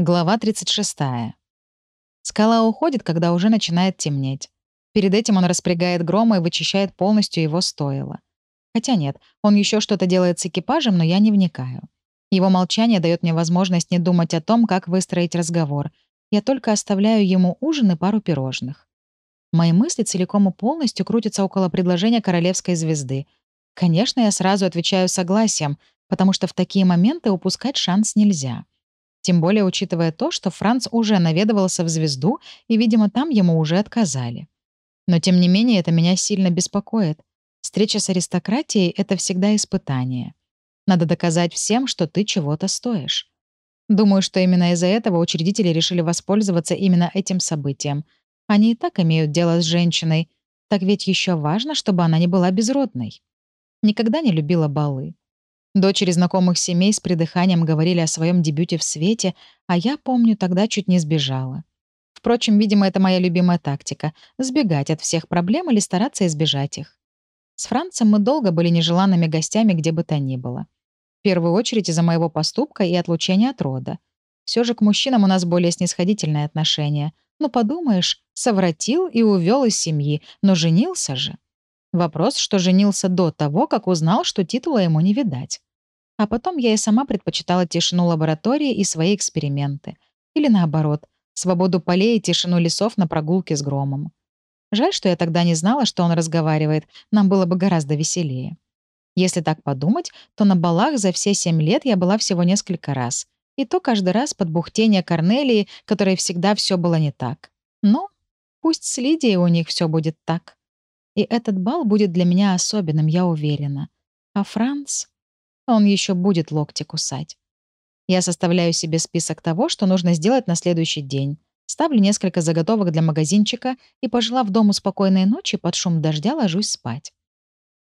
Глава 36. Скала уходит, когда уже начинает темнеть. Перед этим он распрягает грома и вычищает полностью его стойло. Хотя нет, он еще что-то делает с экипажем, но я не вникаю. Его молчание дает мне возможность не думать о том, как выстроить разговор. Я только оставляю ему ужин и пару пирожных. Мои мысли целиком и полностью крутятся около предложения королевской звезды. Конечно, я сразу отвечаю согласием, потому что в такие моменты упускать шанс нельзя. Тем более учитывая то, что Франц уже наведывался в «Звезду», и, видимо, там ему уже отказали. Но, тем не менее, это меня сильно беспокоит. Встреча с аристократией — это всегда испытание. Надо доказать всем, что ты чего-то стоишь. Думаю, что именно из-за этого учредители решили воспользоваться именно этим событием. Они и так имеют дело с женщиной. Так ведь еще важно, чтобы она не была безродной. Никогда не любила балы. Дочери знакомых семей с придыханием говорили о своем дебюте в свете, а я, помню, тогда чуть не сбежала. Впрочем, видимо, это моя любимая тактика — сбегать от всех проблем или стараться избежать их. С Францем мы долго были нежеланными гостями где бы то ни было. В первую очередь из-за моего поступка и отлучения от рода. Все же к мужчинам у нас более снисходительное отношение. Ну, подумаешь, совратил и увел из семьи, но женился же. Вопрос, что женился до того, как узнал, что титула ему не видать. А потом я и сама предпочитала тишину лаборатории и свои эксперименты. Или наоборот, свободу полей и тишину лесов на прогулке с громом. Жаль, что я тогда не знала, что он разговаривает, нам было бы гораздо веселее. Если так подумать, то на балах за все семь лет я была всего несколько раз. И то каждый раз под бухтение Корнелии, которой всегда все было не так. Но пусть с Лидией у них все будет так. И этот бал будет для меня особенным, я уверена. А Франц? Он еще будет локти кусать. Я составляю себе список того, что нужно сделать на следующий день. Ставлю несколько заготовок для магазинчика и, пожелав дому спокойной ночи, под шум дождя ложусь спать.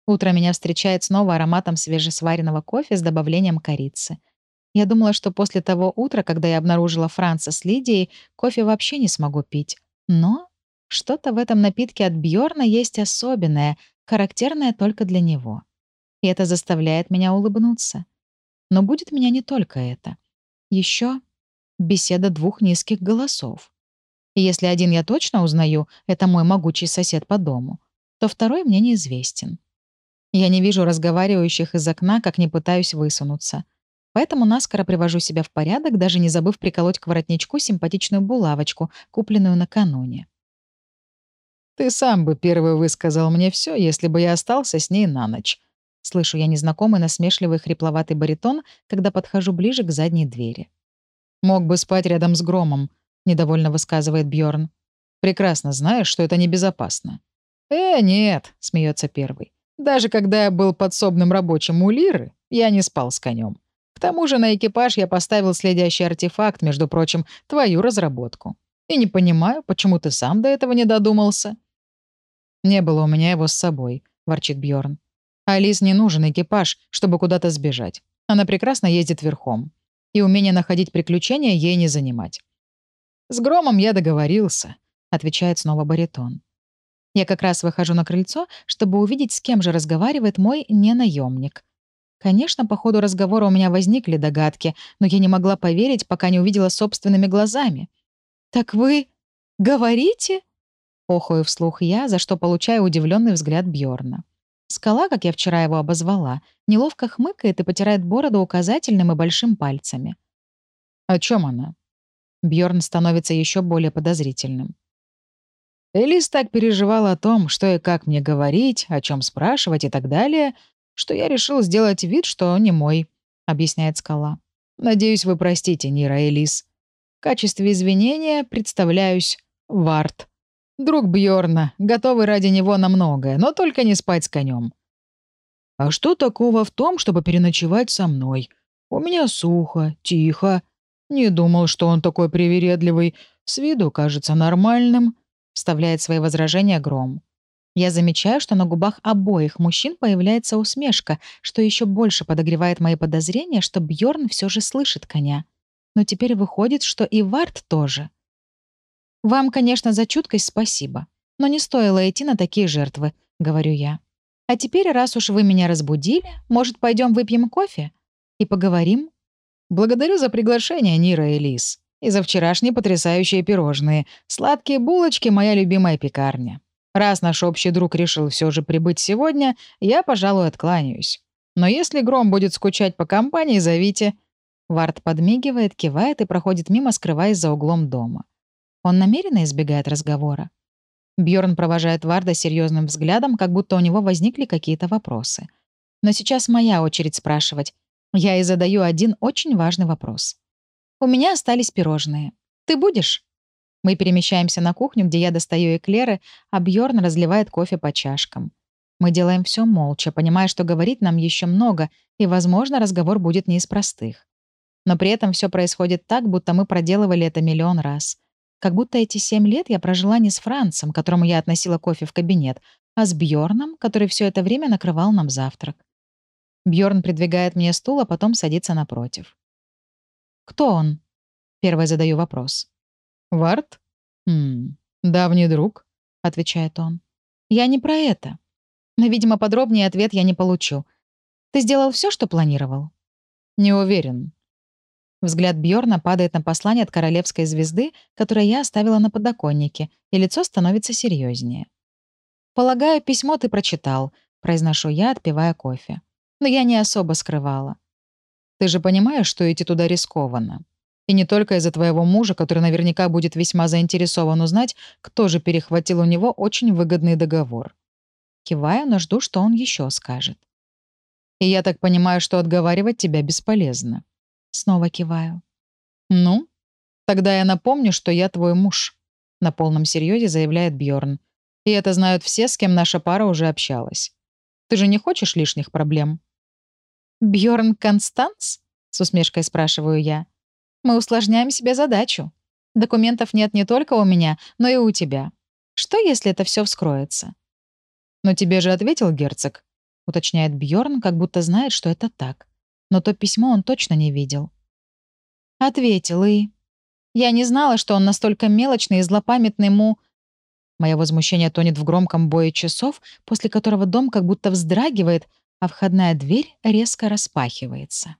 Утро меня встречает снова ароматом свежесваренного кофе с добавлением корицы. Я думала, что после того утра, когда я обнаружила Франца с Лидией, кофе вообще не смогу пить. Но что-то в этом напитке от Бьорна есть особенное, характерное только для него и это заставляет меня улыбнуться. Но будет меня не только это. Еще беседа двух низких голосов. И если один я точно узнаю, это мой могучий сосед по дому, то второй мне неизвестен. Я не вижу разговаривающих из окна, как не пытаюсь высунуться. Поэтому наскоро привожу себя в порядок, даже не забыв приколоть к воротничку симпатичную булавочку, купленную накануне. «Ты сам бы первый высказал мне все, если бы я остался с ней на ночь», Слышу я незнакомый насмешливый хрипловатый баритон, когда подхожу ближе к задней двери. «Мог бы спать рядом с громом», — недовольно высказывает Бьорн. «Прекрасно знаешь, что это небезопасно». «Э, нет», — смеется первый. «Даже когда я был подсобным рабочим у Лиры, я не спал с конем. К тому же на экипаж я поставил следящий артефакт, между прочим, твою разработку. И не понимаю, почему ты сам до этого не додумался». «Не было у меня его с собой», — ворчит Бьорн. Алис не нужен экипаж, чтобы куда-то сбежать. Она прекрасно ездит верхом. И умение находить приключения ей не занимать. «С Громом я договорился», — отвечает снова баритон. Я как раз выхожу на крыльцо, чтобы увидеть, с кем же разговаривает мой ненаемник. Конечно, по ходу разговора у меня возникли догадки, но я не могла поверить, пока не увидела собственными глазами. «Так вы говорите?» — охую вслух я, за что получаю удивленный взгляд Бьорна. Скала, как я вчера его обозвала, неловко хмыкает и потирает бороду указательным и большим пальцами. О чем она? Бьорн становится еще более подозрительным. Элис так переживала о том, что и как мне говорить, о чем спрашивать и так далее, что я решил сделать вид, что не мой, объясняет скала. Надеюсь, вы простите, Нира Элис. В качестве извинения представляюсь Варт. Друг Бьорна, готовый ради него на многое, но только не спать с конем. А что такого в том, чтобы переночевать со мной? У меня сухо, тихо. Не думал, что он такой привередливый. С виду кажется нормальным. Вставляет свои возражения Гром. Я замечаю, что на губах обоих мужчин появляется усмешка, что еще больше подогревает мои подозрения, что Бьорн все же слышит коня. Но теперь выходит, что и Варт тоже. «Вам, конечно, за чуткость спасибо, но не стоило идти на такие жертвы», — говорю я. «А теперь, раз уж вы меня разбудили, может, пойдем выпьем кофе и поговорим?» «Благодарю за приглашение, Нира Элис», И за вчерашние потрясающие пирожные. Сладкие булочки — моя любимая пекарня. Раз наш общий друг решил все же прибыть сегодня, я, пожалуй, откланяюсь. Но если Гром будет скучать по компании, зовите». Вард подмигивает, кивает и проходит мимо, скрываясь за углом дома. Он намеренно избегает разговора. Бьорн провожает Варда серьезным взглядом, как будто у него возникли какие-то вопросы. Но сейчас моя очередь спрашивать. Я и задаю один очень важный вопрос. «У меня остались пирожные. Ты будешь?» Мы перемещаемся на кухню, где я достаю эклеры, а Бьорн разливает кофе по чашкам. Мы делаем все молча, понимая, что говорить нам еще много, и, возможно, разговор будет не из простых. Но при этом все происходит так, будто мы проделывали это миллион раз. Как будто эти семь лет я прожила не с Францем, которому я относила кофе в кабинет, а с Бьорном, который все это время накрывал нам завтрак. Бьорн придвигает мне стул, а потом садится напротив. «Кто он?» — первый задаю вопрос. «Варт? Хм, давний друг», — отвечает он. «Я не про это. Но, видимо, подробнее ответ я не получу. Ты сделал все, что планировал?» «Не уверен». Взгляд Бьорна падает на послание от королевской звезды, которое я оставила на подоконнике, и лицо становится серьезнее. «Полагаю, письмо ты прочитал», — произношу я, отпивая кофе. «Но я не особо скрывала». «Ты же понимаешь, что идти туда рискованно. И не только из-за твоего мужа, который наверняка будет весьма заинтересован узнать, кто же перехватил у него очень выгодный договор. Киваю, но жду, что он еще скажет. И я так понимаю, что отговаривать тебя бесполезно. Снова киваю. Ну, тогда я напомню, что я твой муж. На полном серьезе заявляет Бьорн. И это знают все, с кем наша пара уже общалась. Ты же не хочешь лишних проблем? Бьорн Констанс? С усмешкой спрашиваю я. Мы усложняем себе задачу. Документов нет не только у меня, но и у тебя. Что, если это все вскроется? «Но тебе же ответил герцог», — уточняет Бьорн, как будто знает, что это так. Но то письмо он точно не видел. «Ответил, и...» «Я не знала, что он настолько мелочный и злопамятный му...» Мое возмущение тонет в громком бое часов, после которого дом как будто вздрагивает, а входная дверь резко распахивается.